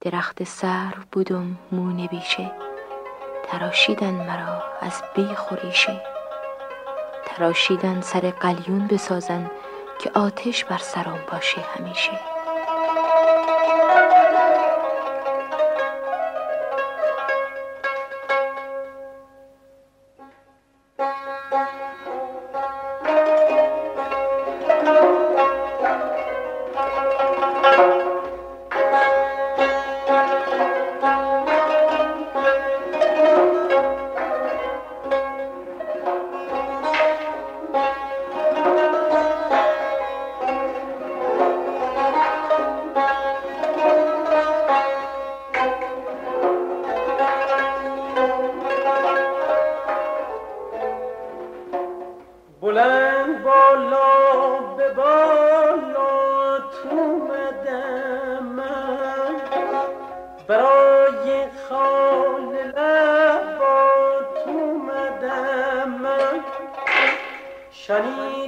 درخت سرو بودم مو بیشه تراشیدن مرا از بیخ و ریشه تراشیدن سر قلیون بسازن که آتش بر سرام باشه همیشه. برای خان لب با تو مدم شنید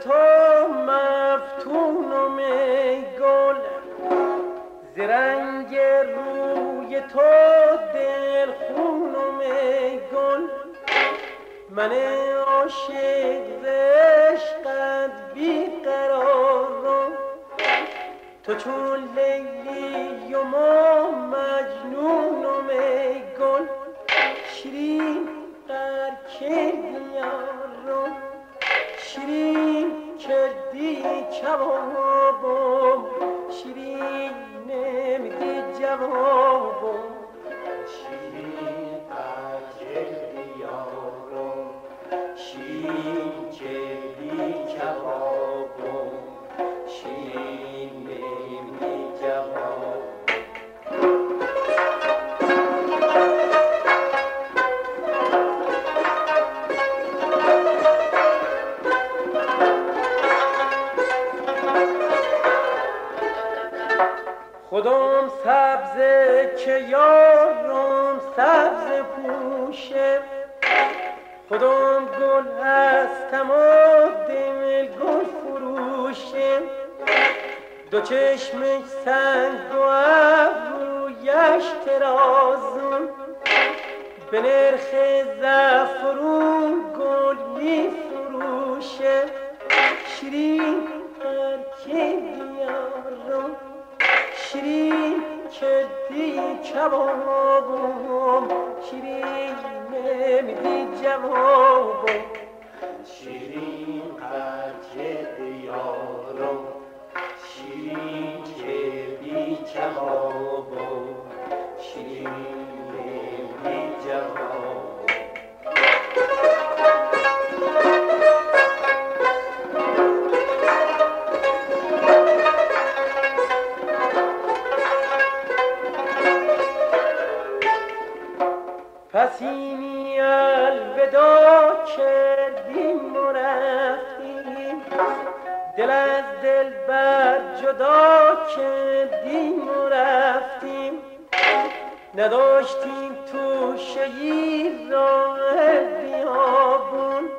تو مفتونم ای گل زرنگ روی تو دل خونم ای گل من عاشق عشقت بیقرارم تو چون لیلی و ما مجنونم ای گل شیرین در یارم شیرین کردی کبابم شیرین نمیدی جوابم خودم سبزه که یارم سبز پوشه. خودم گل هستم و دل گل فروشه. دو چشمش سنگ و ابرویش ترازون به نرخ زفرون گل می فروشه. شیرین که کبابم شیرینه میدی جوابم شیرین قدر دیارم شیرین که بی کبابم شیرین حسینی الودا کردیم و رفتیم. دل از دل بر جدا کردیم و رفتیم. نداشتیم تو شیر را بیابون.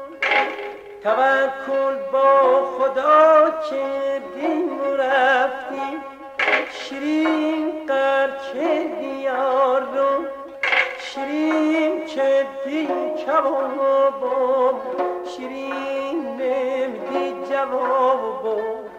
توکل با خدا کردیم و رفتیم. شیرین قرچه دیار رو شیرین که دی کبابم شیرین نمیدی جوابم